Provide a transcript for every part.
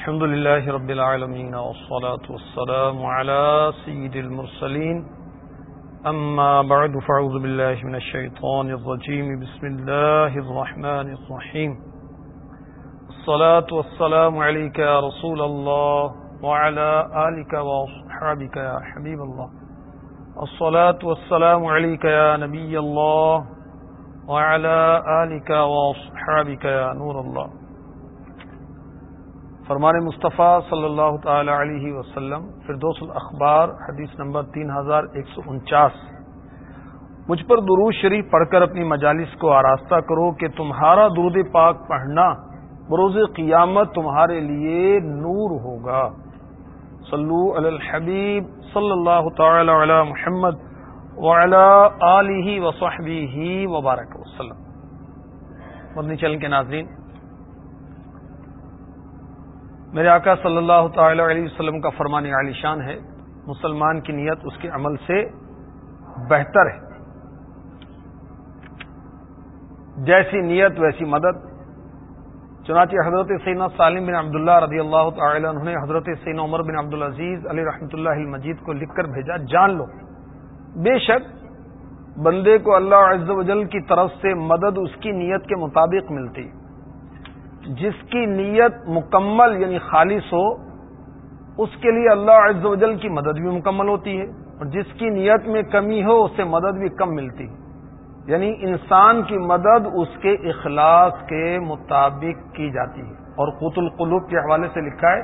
الحمد لله رب العالمين والصلاة والسلام على سيد المرسلين. أما بعد فعوذ بالله من الشيطان الرجيم. بسم الله الرحمن الرحيم. الصلاة والسلام عليك يا رسول الله وعلى آلك وصحابك يا حبيب الله. الصلاة والسلام عليك يا نبي الله وعلى آلك وصحابك يا نور الله. فرمان مصطفیٰ صلی اللہ تعالی علیہ وسلم، فردوس الاخبار، حدیث نمبر تین ہزار ایک سو انچاس۔ مجھ پر درود شریف پڑھ کر اپنی مجالس کو آراستہ کرو کہ تمہارا درود پاک پڑھنا بروز قیامت تمہارے لیے نور ہوگا۔ صلو علی الحبیب صلی اللہ تعالی علی محمد وصحبہ وبارک وسلم۔ مدنی چلن کے ناظرین میرے آقا صلی اللہ تعالی علیہ وسلم کا فرمان عالی شان ہے۔ مسلمان کی نیت اس کے عمل سے بہتر ہے۔ جیسی نیت ویسی مدد۔ چنانچہ حضرت سینا سالم بن عبداللہ رضی اللہ تعالی عنہ نے حضرت سینا عمر بن عبدالعزیز علی رحمۃ اللہ المجید کو لکھ کر بھیجا، جان لو۔ بے شک بندے کو اللہ عز و جل کی طرف سے مدد اس کی نیت کے مطابق ملتی۔ جس کی نیت مکمل یعنی خالص ہو، اس کے لیے اللہ عز و جل کی مدد بھی مکمل ہوتی ہے، اور جس کی نیت میں کمی ہو، اس سے مدد بھی کم ملتی ہے۔ یعنی انسان کی مدد اس کے اخلاص کے مطابق کی جاتی ہے۔ اور قوت القلوب کے حوالے سے لکھا ہے،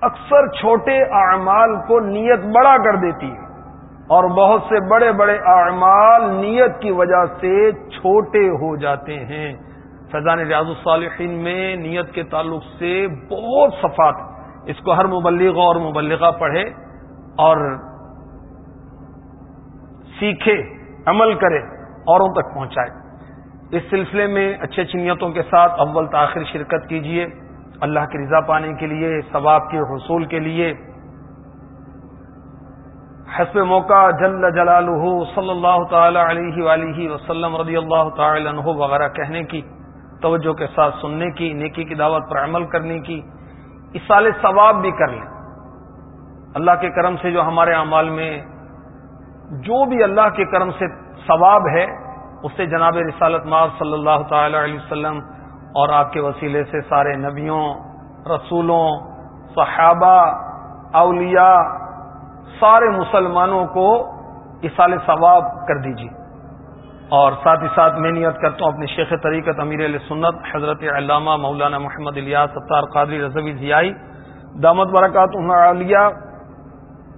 اکثر چھوٹے اعمال کو نیت بڑا کر دیتی ہے، اور بہت سے بڑے بڑے اعمال نیت کی وجہ سے چھوٹے ہو جاتے ہیں۔ فیضان ریاض الصالحین میں نیت کے تعلق سے بہت صفات اس کو ہر مبلغ اور مبلغہ پڑھے اور سیکھے، عمل کرے، اوروں تک پہنچائے۔ اس سلسلے میں اچھے چنیتوں کے ساتھ اول تاخیر شرکت کیجیے اللہ کی رضا پانے کے لیے، ثواب کے حصول کے لیے۔ حسب موقع جل جلالہ صلی اللہ تعالی علیہ وآلہ وسلم رضی اللہ تعالی عنہ وغیرہ کہنے کی۔ توجہ کے ساتھ سننے کی، نیکی کی دعوت پر عمل کرنے کی اس سال ثواب بھی کر لیں۔ اللہ کے کرم سے جو ہمارے اعمال میں جو بھی اللہ کے کرم سے ثواب ہے، اس سے جناب رسالت مار صلی اللہ تعالی علیہ وسلم اور آپ کے وسیلے سے سارے نبیوں، رسولوں، صحابہ، اولیاء، سارے مسلمانوں کو سال ثواب کر دیجیے اور ساتھ ہی ساتھ میں نیت کرتا ہوں اپنی شیخ طریقت امیر علیہ سنت حضرت علامہ مولانا محمد الیاس ستار قادری رضوی جی ضیائی دامت برکات عالیہ،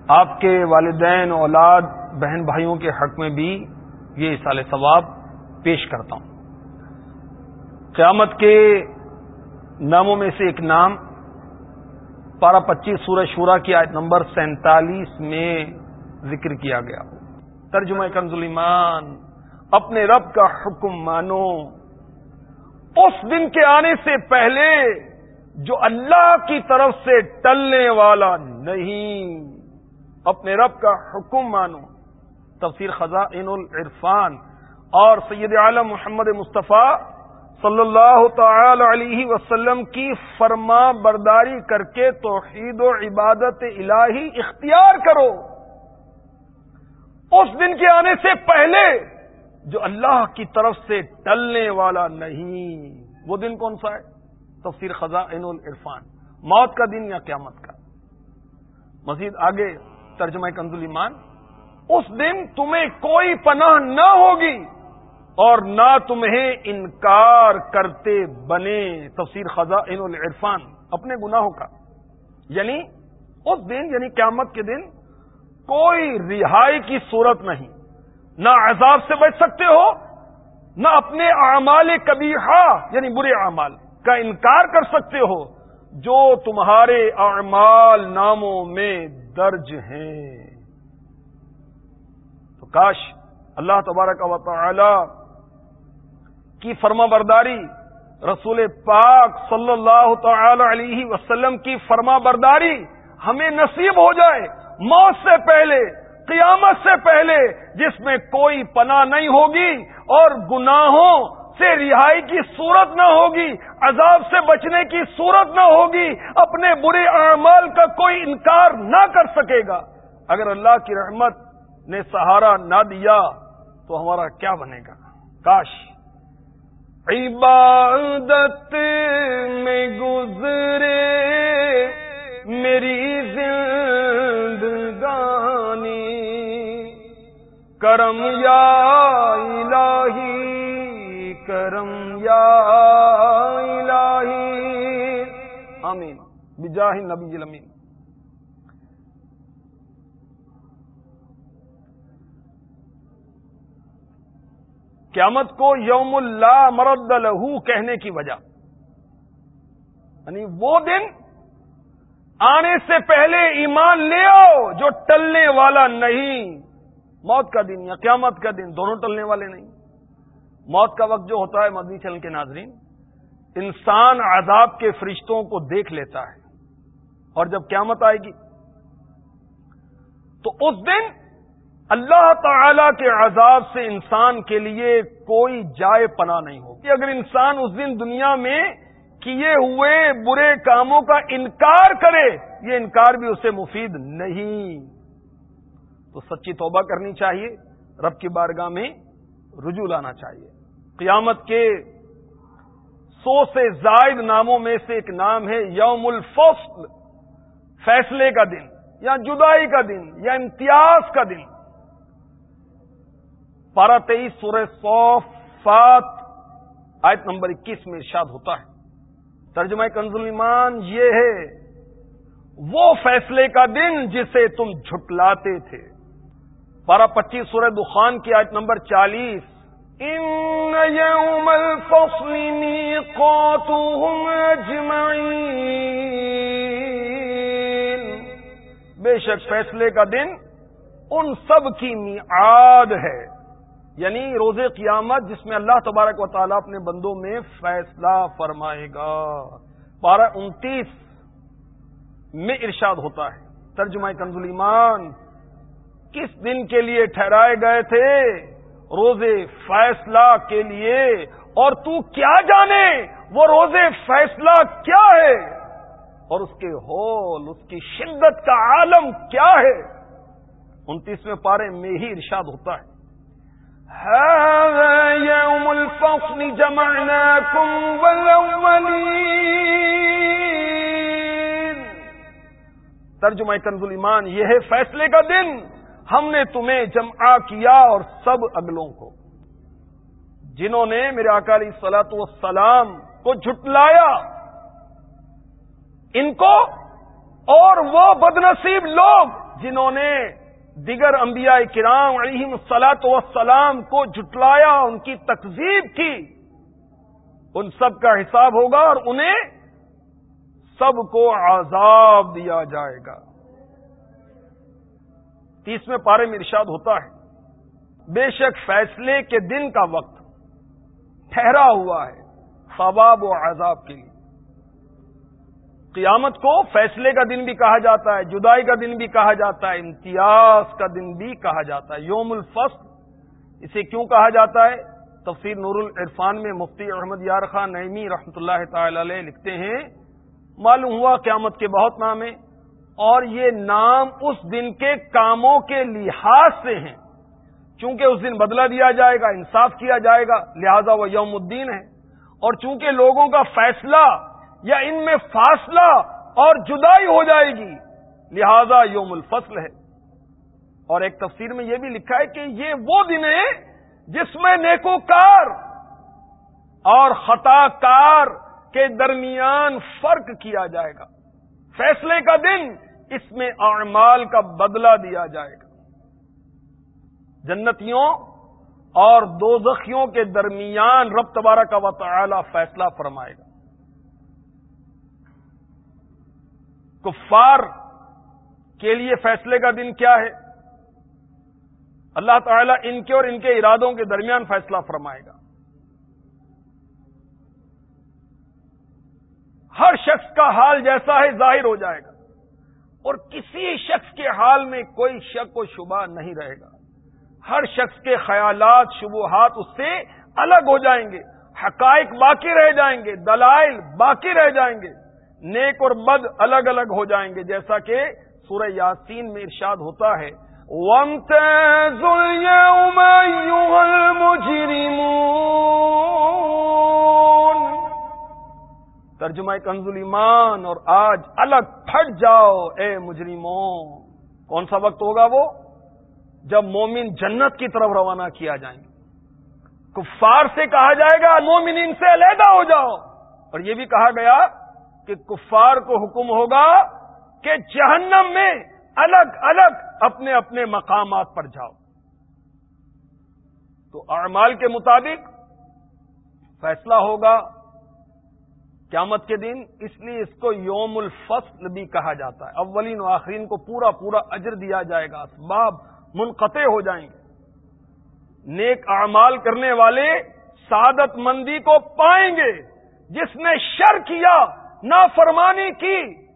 آپ کے والدین، اولاد، بہن بھائیوں کے حق میں بھی یہ سال ثواب پیش کرتا ہوں۔ قیامت کے ناموں میں سے ایک نام، پارہ پچیس سورہ شورا کی آیت نمبر سینتالیس میں ذکر کیا گیا۔ ترجمہ کنزل ایمان اپنے رب کا حکم مانو۔ اس دن کے آنے سے پہلے جو اللہ کی طرف سے ٹلنے والا نہیں، اپنے رب کا حکم مانو۔ تفسیر خزاں العرفان۔ اور سید عالم محمد مصطفیٰ صلی اللہ تعالی علیہ وسلم کی فرما برداری کر کے توحید و عبادت الہی اختیار کرو۔ اس دن کے آنے سے پہلے جو اللہ کی طرف سے ٹلنے والا نہیں۔ وہ دن کون سا ہے؟ تفسیر خزاں العرفان۔ موت کا دن یا قیامت کا۔ مزید آگے ترجمہ کنزل ایمان۔ اس دن تمہیں کوئی پناہ نہ ہوگی اور نہ تمہیں انکار کرتے بنے۔ تفسیر خزاں العرفان اپنے گناہوں کا۔ یعنی اس دن یعنی قیامت کے دن کوئی رہائی کی صورت نہیں۔ نہ عذاب سے بچ سکتے ہو، نہ اپنے اعمال کبھی یعنی برے اعمال کا انکار کر سکتے ہو، جو تمہارے اعمال ناموں میں درج ہیں۔ تو کاش اللہ تبارک و تعالی کی فرما برداری رسول پاک صلی اللہ تعالی علیہ وسلم کی فرما برداری ہمیں نصیب ہو جائے۔ موت سے پہلے قیامت سے پہلے جس میں کوئی پناہ نہیں ہوگی اور گناہوں سے رہائی کی صورت نہ ہوگی، عذاب سے بچنے کی صورت نہ ہوگی، اپنے برے اعمال کا کوئی انکار نہ کر سکے گا۔ اگر اللہ کی رحمت نے سہارا نہ دیا تو ہمارا کیا بنے گا؟ کاش۔ عبادت میں گزرے میری زندگانی کرم یا الہی، کرم یا الہی۔ آمین۔ بجاہ نبی الامین۔ قیامت کو یوم اللہ مرد لہو کہنے کی وجہ۔ یعنی وہ دن آنے سے پہلے ایمان لے آؤ جو ٹلنے والا نہیں۔ موت کا دن یا قیامت کا دن دونوں ٹلنے والے نہیں۔ موت کا وقت جو ہوتا ہے مدنی چل کے ناظرین، انسان عذاب کے فرشتوں کو دیکھ لیتا ہے اور جب قیامت آئے گی، تو اس دن اللہ تعالی کے عذاب سے انسان کے لیے کوئی جائے پناہ نہیں ہوگی۔ اگر انسان اس دن دنیا میں کیے ہوئے برے کاموں کا انکار کرے، یہ انکار بھی اسے مفید نہیں۔ تو سچی توبہ کرنی چاہیے، رب کی بارگاہ میں رجوع لانا چاہیے۔ قیامت کے سو سے زائد ناموں میں سے ایک نام ہے یوم الفصل، فیصلے کا دن، یا جدائی کا دن، یا امتیاز کا دن۔ پارہ تیئیس سورہ صوفات آیت نمبر اکیس میں ارشاد ہوتا ہے۔ ترجمہ کنز ایمان یہ ہے، وہ فیصلے کا دن جسے تم جھٹلاتے تھے۔ پارہ پچیس سورہ دخان کی آیت نمبر چالیس۔ ان یوم الفصل میقاتهم اجمعین بے شک فیصلے کا دن ان سب کی میعاد ہے۔ یعنی روز قیامت جس میں اللہ تبارک و تعالیٰ اپنے بندوں میں فیصلہ فرمائے گا۔ بارہ انتیس میں ارشاد ہوتا ہے۔ ترجمہ کنز ایمان کس دن کے لیے ٹھہرائے گئے تھے؟ روز فیصلہ کے لیے۔ اور تو کیا جانے؟ وہ روز فیصلہ کیا ہے؟ اور اس کے ہول اس کی شدت کا عالم کیا ہے؟ انتیسویں پارے میں ہی ارشاد ہوتا ہے۔ يوم الفصل جمعناكم ترجمہ کنز ایمان یہ ہے فیصلے کا دن۔ ہم نے تمہیں جمع کیا اور سب اگلوں کو۔ جنہوں نے میرے اکالی سلاط والسلام کو جھٹلایا، ان کو اور وہ بدنصیب لوگ جنہوں نے دیگر انبیاء کرام علیہم سلاط وسلام کو جٹلایا ان کی تقزیب کی، ان سب کا حساب ہوگا اور انہیں سب کو عذاب دیا جائے گا۔ تیسویں پارے میں ارشاد ہوتا ہے، بے شک فیصلے کے دن کا وقت ٹھہرا ہوا ہے ثواب و عذاب کے لیے۔ قیامت کو فیصلے کا دن بھی کہا جاتا ہے، جدائی کا دن بھی کہا جاتا ہے، امتیاز کا دن بھی کہا جاتا ہے۔ یوم الفصل، اسے کیوں کہا جاتا ہے؟ تفسیر نور العرفان میں مفتی احمد یار خان نعمی رحمۃ اللہ تعالی علیہ لکھتے ہیں، معلوم ہوا قیامت کے بہت نام ہیں۔ اور یہ نام اس دن کے کاموں کے لحاظ سے ہیں۔ چونکہ اس دن بدلہ دیا جائے گا، انصاف کیا جائے گا، لہذا وہ یوم الدین ہے۔ اور چونکہ لوگوں کا فیصلہ یا ان میں فاصلہ اور جدائی ہو جائے گی، لہذا یوم الفصل ہے۔ اور ایک تفسیر میں یہ بھی لکھا ہے کہ یہ وہ دن ہے جس میں نیکو کار اور خطا کار کے درمیان فرق کیا جائے گا۔ فیصلے کا دن اس میں اعمال کا بدلہ دیا جائے گا۔ جنتیوں اور دوزخیوں کے درمیان رب تبارہ کا وطلا فیصلہ فرمائے گا۔ کفار کے لیے فیصلے کا دن کیا ہے؟ اللہ تعالیٰ ان کے اور ان کے ارادوں کے درمیان فیصلہ فرمائے گا۔ ہر شخص کا حال جیسا ہے، ظاہر ہو جائے گا۔ اور کسی شخص کے حال میں کوئی شک و شبہ نہیں رہے گا۔ ہر شخص کے خیالات، شبہات اس سے الگ ہو جائیں گے۔ حقائق باقی رہ جائیں گے، دلائل باقی رہ جائیں گے۔ نیک اور بد الگ الگ ہو جائیں گے۔ جیسا کہ سورہ یاسین میں ارشاد ہوتا ہے ترجمہ کنزل ایمان اور آج الگ پھٹ جاؤ، اے مجرموں۔ کون سا وقت ہوگا وہ؟ جب مومن جنت کی طرف روانہ کیا جائیں گے۔ کفار سے کہا جائے گا، مومنین سے علیحدہ ہو جاؤ۔ اور یہ بھی کہا گیا کہ کفار کو حکم ہوگا کہ جہنم میں الگ الگ اپنے اپنے مقامات پر جاؤ۔ تو اعمال کے مطابق فیصلہ ہوگا قیامت کے دن اس لیے اس کو یوم الفصل بھی کہا جاتا ہے۔ اولین و آخرین کو پورا پورا اجر دیا جائے گا۔ اسباب منقطع ہو جائیں گے۔ نیک اعمال کرنے والے سعادت مندی کو پائیں گے۔ جس نے شر کیا، نافرمانی کی،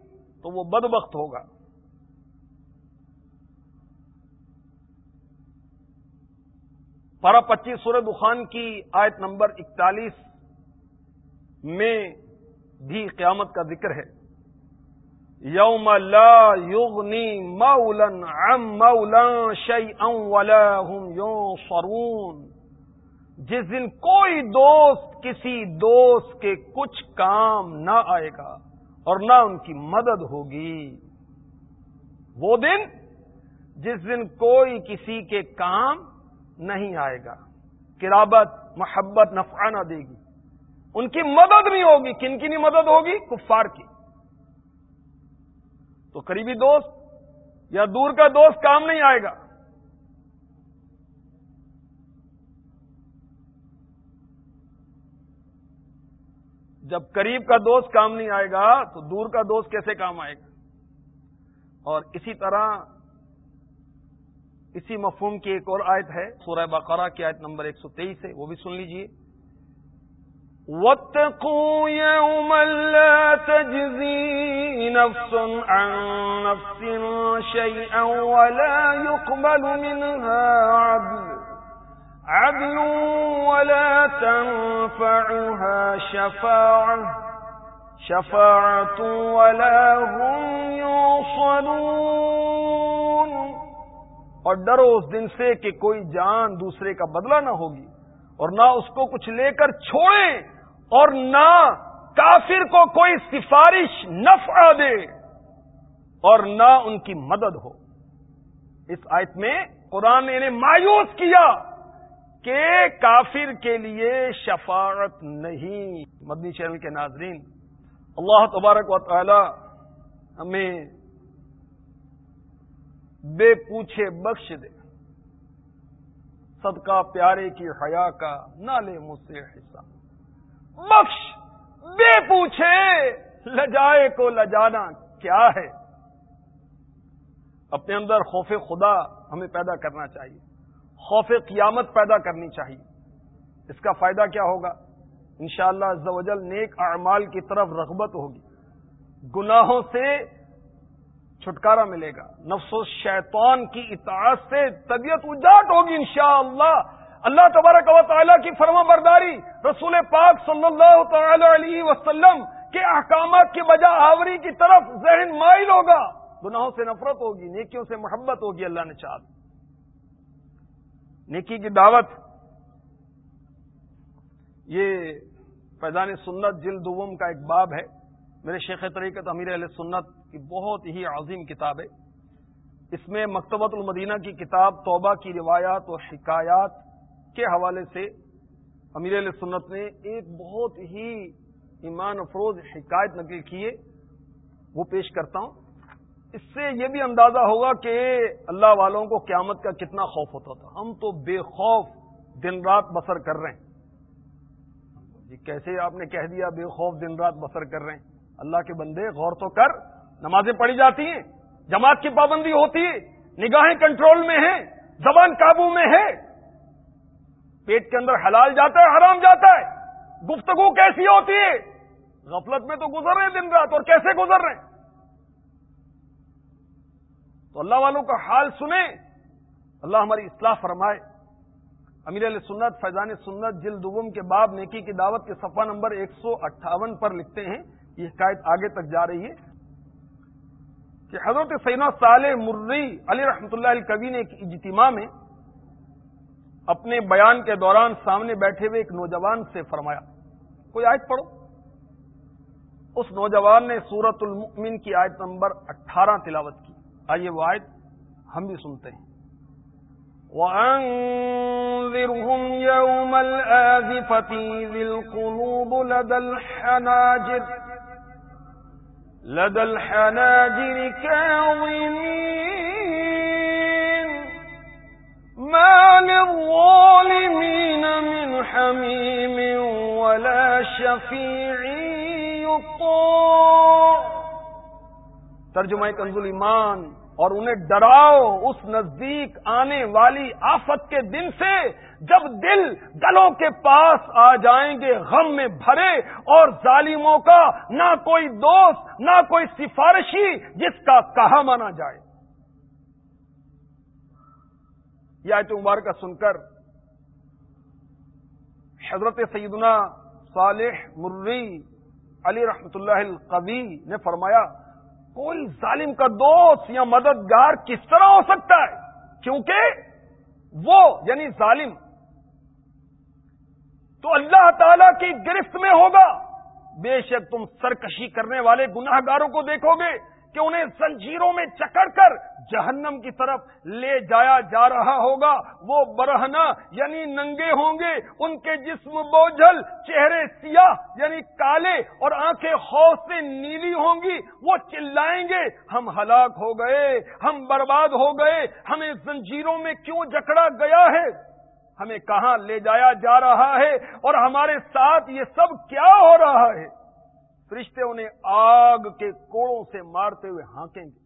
تو وہ بد وقت ہوگا۔ پارا پچیس سورہ دخان کی آیت نمبر اکتالیس میں بھی قیامت کا ذکر ہے۔ یوم لا یغنی مولن عم مولن شیئا ولا هم ينصرون جس دن کوئی دوست کسی دوست کے کچھ کام نہ آئے گا اور نہ ان کی مدد ہوگی۔ وہ دن جس دن کوئی کسی کے کام نہیں آئے گا۔ کرابت محبت نفع نہ دے گی۔ ان کی مدد نہیں ہوگی کن کی نہیں مدد ہوگی؟ کفار کی۔ تو قریبی دوست یا دور کا دوست کام نہیں آئے گا۔ جب قریب کا دوست کام نہیں آئے گا تو دور کا دوست کیسے کام آئے گا؟ اور اسی طرح اسی مفہوم کی ایک اور آیت ہے، سورہ بقرہ کی آیت نمبر ایک سو تیئیس ہے، وہ بھی سن لیجیے۔ واتقوا يوما لا تجزي نفس عن نفس شيئا ولا يقبل منها عدل. عدل ولا تنفعها شفاعة. شفاعة ولا هم يوصلون. اور ڈرو اس دن سے کہ کوئی جان دوسرے کا بدلہ نہ ہوگی اور نہ اس کو کچھ لے کر چھوڑیں۔ اور نہ کافر کو کوئی سفارش نفع دے اور نہ ان کی مدد ہو۔ اس آیت میں قرآن نے مایوس کیا کہ کافر کے لیے شفاعت نہیں۔ مدنی چینل کے ناظرین، اللہ تبارک و تعالی ہمیں بے پوچھے بخش دے۔ صدقہ پیارے کی حیا کا نہ لے مجھ سے حصہ۔ بخش، بے پوچھے، لجائے کو لجانا کیا ہے؟ اپنے اندر خوف خدا ہمیں پیدا کرنا چاہیے، خوف قیامت پیدا کرنی چاہیے۔ اس کا فائدہ کیا ہوگا؟ انشاءاللہ شاء اللہ نیک اعمال کی طرف رغبت ہوگی۔ گناہوں سے چھٹکارا ملے گا۔ نفس و شیطان کی اطاعت سے طبیعت اجاٹ ہوگی انشاءاللہ۔ اللہ تبارک و تعالیٰ کی فرما برداری رسول پاک صلی اللہ تعالی علیہ وسلم کے احکامات کی بجا آوری کی طرف ذہن مائل ہوگا۔ گناہوں سے نفرت ہوگی، نیکیوں سے محبت ہوگی، اللہ نے چاہ نیکی کی دعوت۔ یہ فیضان سنت جلد دوم کا ایک باب ہے۔ میرے شیخ طریقت امیر علیہ سنت کی بہت ہی عظیم کتاب ہے۔ اس میں مکتبۃ المدینہ کی کتاب توبہ کی روایات اور شکایات کے حوالے سے امیر علیہ سنت نے ایک بہت ہی ایمان افروز حکایت نقل کیے وہ پیش کرتا ہوں۔ اس سے یہ بھی اندازہ ہوگا کہ اللہ والوں کو قیامت کا کتنا خوف ہوتا تھا۔ ہم تو بے خوف دن رات بسر کر رہے ہیں۔ جی کیسے آپ نے کہہ دیا بے خوف دن رات بسر کر رہے ہیں؟ اللہ کے بندے، غور تو کر، نمازیں پڑھی جاتی ہیں، جماعت کی پابندی ہوتی ہے، نگاہیں کنٹرول میں ہیں، زبان قابو میں ہے۔ پیٹ کے اندر حلال جاتا ہے، حرام جاتا ہے۔ گفتگو کیسی ہوتی ہے؟ غفلت میں تو گزر رہے ہیں دن رات، اور کیسے گزر رہے ہیں؟ تو اللہ والوں کا حال سنیں۔ اللہ ہماری اصلاح فرمائے۔ امیر علیہ سنت فیضان سنت جلد دوم کے باب نیکی کی دعوت کے صفحہ نمبر ایک سو اٹھاون پر لکھتے ہیں۔ یہ حکایت آگے تک جا رہی ہے۔ کہ حضرت سینا صالح مرری علی رحمۃ اللہ علیہ کبی نے ایک اجتماع میں اپنے بیان کے دوران سامنے بیٹھے ہوئے ایک نوجوان سے فرمایا، کوئی آیت پڑھو؟ اس نوجوان نے سورت المؤمن کی آیت نمبر اٹھارہ تلاوت کی۔ آئیے وہ آیت ہم بھی سنتے ہیں۔ وأنذرهم يوم الآذفة ذي القلوب لدى الحناجر لدى الحناجر كاظمين ما للظالمين من حميم ولا شفيع يطاع ترجمہ کنز ایمان، اور انہیں ڈراؤ اس نزدیک آنے والی آفت کے دن سے جب دل گلوں کے پاس آ جائیں گے، غم میں بھرے، اور ظالموں کا نہ کوئی دوست، نہ کوئی سفارشی جس کا کہا مانا جائے۔ یہ آیت مبارکہ سن کر حضرت سیدنا صالح مری علی رحمت اللہ القوی نے فرمایا، کوئی ظالم کا دوست یا مددگار کس طرح ہو سکتا ہے؟ کیونکہ وہ یعنی ظالم، تو اللہ تعالی کی گرفت میں ہوگا۔ بے شک تم سرکشی کرنے والے گناہ گاروں کو دیکھو گے۔ کہ انہیں زنجیروں میں چکڑ کر جہنم کی طرف لے جایا جا رہا ہوگا۔ وہ برہنا یعنی ننگے ہوں گے۔ ان کے جسم بوجھل، چہرے سیاہ یعنی کالے اور آنکھیں خوف سے نیلی ہوں گی۔ وہ چلائیں گے۔ ہم ہلاک ہو گئے، ہم برباد ہو گئے۔ ہمیں زنجیروں میں کیوں جکڑا گیا ہے؟ ہمیں کہاں لے جایا جا رہا ہے؟ اور ہمارے ساتھ یہ سب کیا ہو رہا ہے؟ فرشتے انہیں آگ کے کوڑوں سے مارتے ہوئے ہانکیں گے۔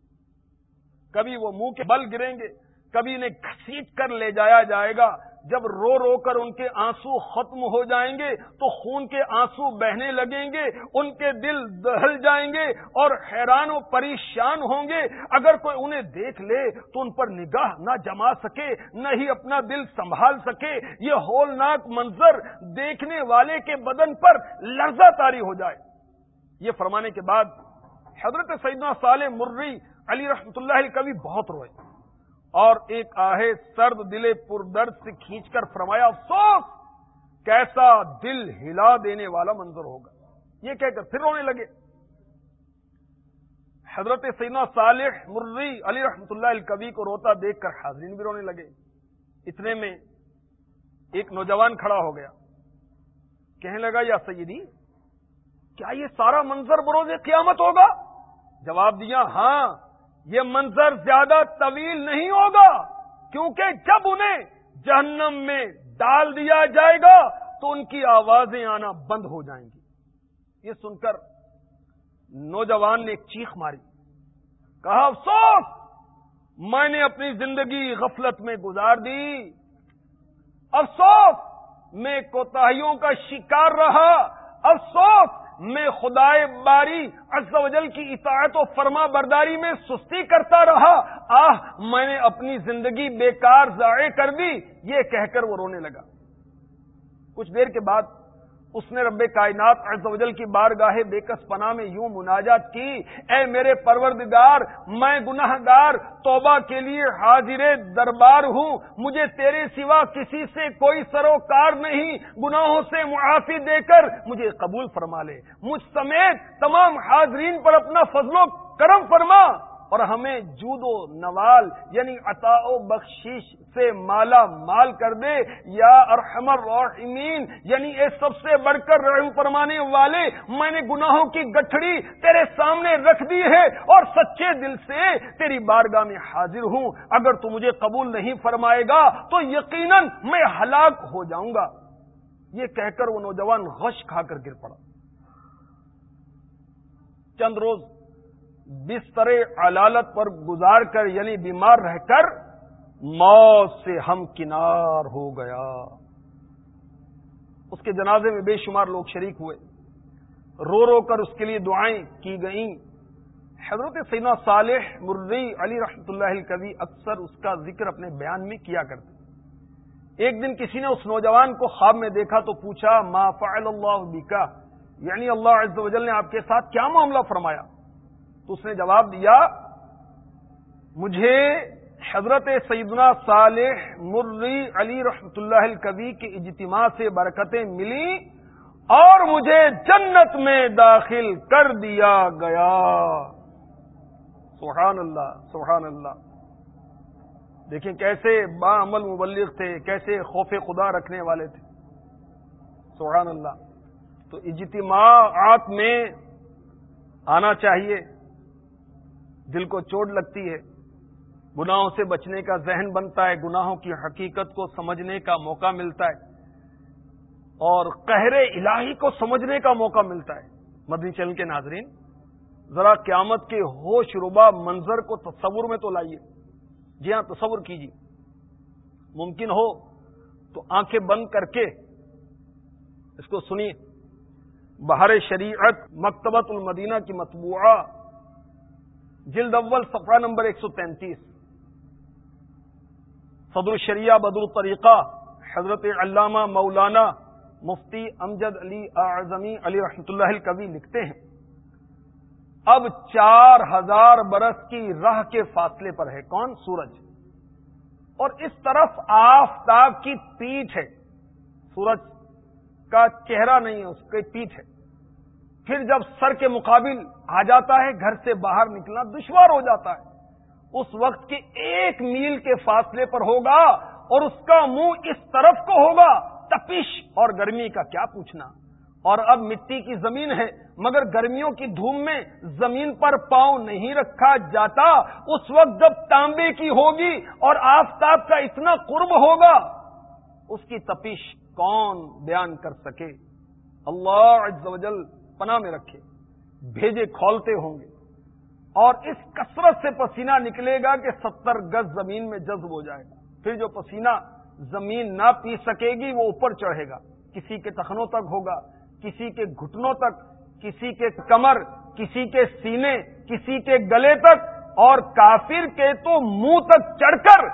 کبھی وہ منہ کے بل گریں گے، کبھی انہیں گھسیٹ کر لے جایا جائے گا۔ جب رو رو کر ان کے آنسو ختم ہو جائیں گے تو خون کے آنسو بہنے لگیں گے، ان کے دل دہل جائیں گے اور حیران و پریشان ہوں گے۔ اگر کوئی انہیں دیکھ لے تو ان پر نگاہ نہ جما سکے، نہ ہی اپنا دل سنبھال سکے۔ یہ ہولناک منظر دیکھنے والے کے بدن پر لرزہ تاری ہو جائے۔ یہ فرمانے کے بعد حضرت سیدنا صالح مرری علی رحمت اللہ علیہ کبھی بہت روئے اور ایک آہے سرد دلے پر درد سے کھینچ کر فرمایا، افسوس! کیسا دل ہلا دینے والا منظر ہوگا! یہ کہہ کر پھر رونے لگے۔ حضرت سینا صالح مرری علی رحمت اللہ علیہ کبھی کو روتا دیکھ کر حاضرین بھی رونے لگے۔ اتنے میں ایک نوجوان کھڑا ہو گیا۔ کہنے لگا، یا سیدی کیا یہ سارا منظر بروز قیامت ہوگا؟ جواب دیا ہاں یہ منظر زیادہ طویل نہیں ہوگا، کیونکہ جب انہیں جہنم میں ڈال دیا جائے گا تو ان کی آوازیں آنا بند ہو جائیں گی۔ یہ سن کر نوجوان نے ایک چیخ ماری۔ کہا، افسوس، میں نے اپنی زندگی غفلت میں گزار دی۔ افسوس، میں کوتاہیوں کا شکار رہا۔ افسوس میں خدائے باری و جل کی اطاعت و فرما برداری میں سستی کرتا رہا۔ آہ، میں نے اپنی زندگی بیکار ضائع کر دی۔ یہ کہہ کر وہ رونے لگا۔ کچھ دیر کے بعد اس نے رب کائنات عز و جل کی بارگاہ بےکس پناہ میں یوں مناجات کی، اے میرے پروردگار، میں گناہ گار توبہ کے لیے حاضر دربار ہوں، مجھے تیرے سوا کسی سے کوئی سروکار نہیں، گناہوں سے معافی دے کر مجھے قبول فرما لے۔ مجھ سمیت تمام حاضرین پر اپنا فضل و کرم فرما۔ اور ہمیں جود و نوال یعنی عطا و بخشش سے مالا مال کر دے، یا ارحم الراحمین یعنی اے سب سے بڑھ کر رحم فرمانے والے، میں نے گناہوں کی گٹھڑی تیرے سامنے رکھ دی ہے اور سچے دل سے تیری بارگاہ میں حاضر ہوں۔ اگر تو مجھے قبول نہیں فرمائے گا تو یقیناً میں ہلاک ہو جاؤں گا۔ یہ کہہ کر وہ نوجوان غش کھا کر گر پڑا۔ چند روز بستر علالت پر گزار کر یعنی بیمار رہ کر موت سے ہم کنار ہو گیا۔ اس کے جنازے میں بے شمار لوگ شریک ہوئے۔ رو رو کر اس کے لیے دعائیں کی گئیں۔ حضرت سینا صالح مرری علی رحمت اللہ کبھی اکثر اس کا ذکر اپنے بیان میں کیا کرتے ایک دن کسی نے اس نوجوان کو خواب میں دیکھا تو پوچھا، ما فعل اللہ بکا یعنی اللہ عز و جل نے آپ کے ساتھ کیا معاملہ فرمایا؟ تو اس نے جواب دیا، مجھے حضرت سیدنا صالح مری علی رحمت اللہ الکبی کے اجتماع سے برکتیں ملی اور مجھے جنت میں داخل کر دیا گیا۔ سبحان اللہ سبحان اللہ۔ دیکھیں کیسے با عمل مبلغ تھے، کیسے خوف خدا رکھنے والے تھے۔ سبحان اللہ۔ تو اجتماعات میں آنا چاہیے۔ دل کو چوٹ لگتی ہے۔ گناہوں سے بچنے کا ذہن بنتا ہے، گناہوں کی حقیقت کو سمجھنے کا موقع ملتا ہے۔ اور قہر الہی کو سمجھنے کا موقع ملتا ہے۔ مدنی چل کے ناظرین، ذرا قیامت کے ہوش ربا منظر کو تصور میں تو لائیے۔ جی ہاں تصور کیجیے۔ ممکن ہو تو آنکھیں بند کر کے اس کو سنیے۔ بہر شریعت مکتبت المدینہ کی مطبوعہ جلد اول صفحہ نمبر ایک سو تینتیس۔ صدر الشریعہ بدر الطریقہ، حضرت علامہ مولانا مفتی امجد علی اعظمی علی رحمۃ اللہ الکوی لکھتے ہیں، اب چار ہزار برس کی راہ کے فاصلے پر ہے، کون؟ سورج۔ اور اس طرف آفتاب کی پیٹھ ہے۔ سورج کا چہرہ نہیں ہے اس کی پیٹھ ہے۔ پھر جب سر کے مقابل آ جاتا ہے، گھر سے باہر نکلنا دشوار ہو جاتا ہے۔ اس وقت کے ایک میل کے فاصلے پر ہوگا اور اس کا منہ اس طرف کو ہوگا۔ تپش! اور گرمی کا کیا پوچھنا؟ اور اب مٹی کی زمین ہے، مگر گرمیوں کی دھوم میں زمین پر پاؤں نہیں رکھا جاتا۔ اس وقت جب تانبے کی ہوگی اور آفتاب کا اتنا قرب ہوگا، اس کی تپش کون بیان کر سکے؟ اللہ عز و جل پناہ میں رکھے، بھیجے کھولتے ہوں گے۔ اور اس کثرت سے پسینہ نکلے گا کہ ستر گز زمین میں جذب ہو جائے گا۔ پھر جو پسینہ زمین نہ پی سکے گی، وہ اوپر چڑھے گا۔ کسی کے تخنوں تک ہوگا، کسی کے گھٹنوں تک، کسی کے کمر، کسی کے سینے، کسی کے گلے تک۔ اور کافر کے تو منہ تک چڑھ کر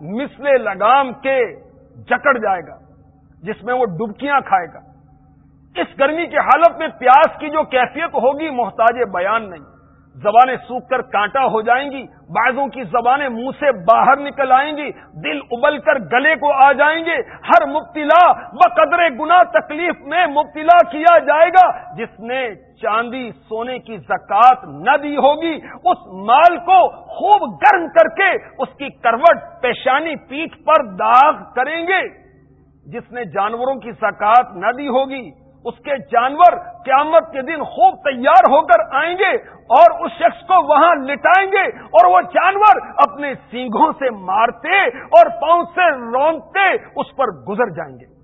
مسلے لگام کے جکڑ جائے گا، جس میں وہ ڈبکیاں کھائے گا۔ اس گرمی کی حالت میں پیاس کی جو کیفیت ہوگی محتاج بیان نہیں۔ زبانیں سوکھ کر کانٹا ہو جائیں گی بعضوں کی زبانیں منہ سے باہر نکل آئیں گی، دل ابل کر گلے کو آ جائیں گے۔ ہر مبتلا بقدر گنا تکلیف میں مبتلا کیا جائے گا۔ جس نے چاندی سونے کی زکات نہ دی ہوگی، اس مال کو خوب گرم کر کے اس کی کروٹ پیشانی پیٹھ پر داغ کریں گے۔ جس نے جانوروں کی زکات نہ دی ہوگی اس کے جانور قیامت کے دن خوب تیار ہو کر آئیں گے اور اس شخص کو وہاں لٹائیں گے اور وہ جانور اپنے سینگوں سے مارتے اور پاؤں سے رونتے اس پر گزر جائیں گے۔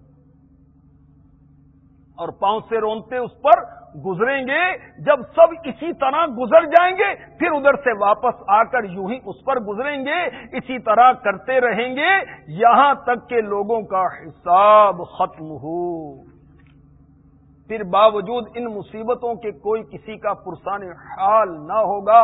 اور پاؤں سے رونتے اس پر گزریں گے۔ جب سب اسی طرح گزر جائیں گے، پھر ادھر سے واپس آ کر یوں ہی اس پر گزریں گے۔ اسی طرح کرتے رہیں گے۔ یہاں تک کہ لوگوں کا حساب ختم ہو۔ پھر باوجود ان مصیبتوں کے کوئی کسی کا پرسان حال نہ ہوگا،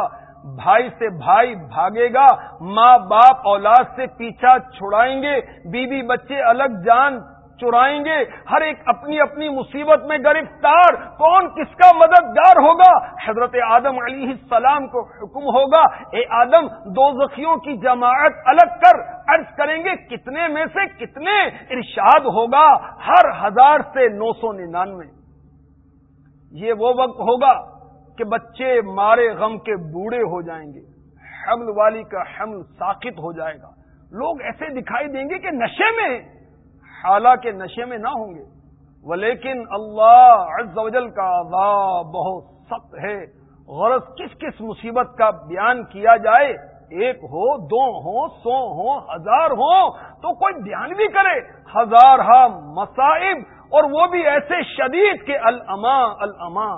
بھائی سے بھائی بھاگے گا، ماں باپ اولاد سے پیچھا چھڑائیں گے، بیوی بچے الگ جان چرائیں گے، ہر ایک اپنی اپنی مصیبت میں گرفتار، کون کس کا مددگار ہوگا؟ حضرت آدم علیہ السلام کو حکم ہوگا، اے آدم، دو زخیوں کی جماعت الگ کر، عرض کریں گے کتنے میں سے کتنے ارشاد ہوگا؟ ہر ہزار سے نو سو ننانوے۔ یہ وہ وقت ہوگا کہ بچے مارے غم کے بوڑھے ہو جائیں گے، حمل والی کا حمل ساکت ہو جائے گا۔ لوگ ایسے دکھائی دیں گے کہ نشے میں حالانکہ نشے میں نہ ہوں گے۔ وہ لیکن اللہ عز و جل کا عذاب بہت سخت ہے۔ غرض کس کس مصیبت کا بیان کیا جائے؟ ایک ہو، دو ہو، سو ہو، ہزار ہو، تو کوئی بیان بھی کرے۔ ہزار ہا مسائب اور وہ بھی ایسے شدید کے الما الما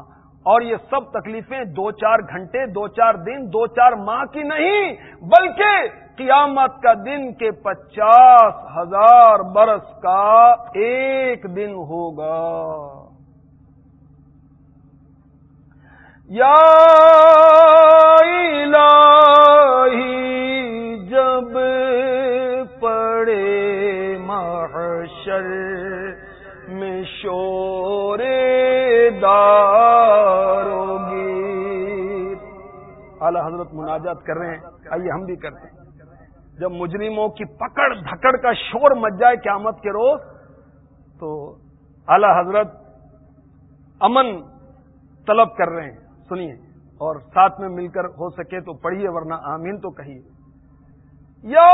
اور یہ سب تکلیفیں دو چار گھنٹے، دو چار دن، دو چار ماہ کی نہیں، بلکہ قیامت کا دن کے پچاس ہزار برس کا ایک دن ہوگا۔ یا الہی، جب پڑے میں شور داروگی اعلی حضرت مناجات کر رہے ہیں، آئیے ہم بھی کرتے ہیں۔ جب مجرموں کی پکڑ دھکڑ کا شور مچ جائے قیامت کے روز، تو اعلی حضرت امن طلب کر رہے ہیں۔ سنیے، اور ساتھ میں مل کر ہو سکے تو پڑھیے، ورنہ آمین تو کہیے۔ یا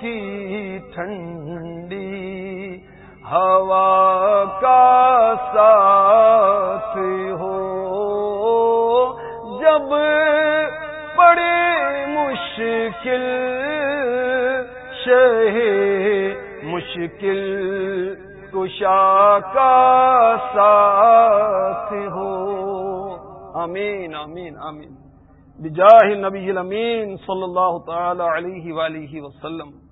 کی ٹھنڈی ہوا کا ساتھ ہو۔ جب بڑے مشکل شہ مشکل کشا کا ساتھ ہو۔ امین امین امین بجاہ نبی الامین صلی اللہ تعالی علیہ وآلہ وسلم۔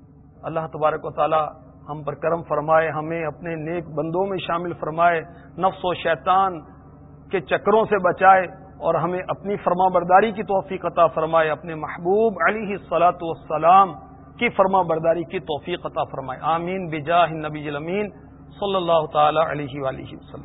اللہ تبارک و تعالی ہم پر کرم فرمائے، ہمیں اپنے نیک بندوں میں شامل فرمائے، نفس و شیطان کے چکروں سے بچائے اور ہمیں اپنی فرما برداری کی توفیق عطا فرمائے، اپنے محبوب علی سلاۃ والسلام کی فرما برداری کی توفیق عطا فرمائے۔ آمین، بجاہ نبی المین صلی اللہ تعالی علیہ وآلہ وسلم۔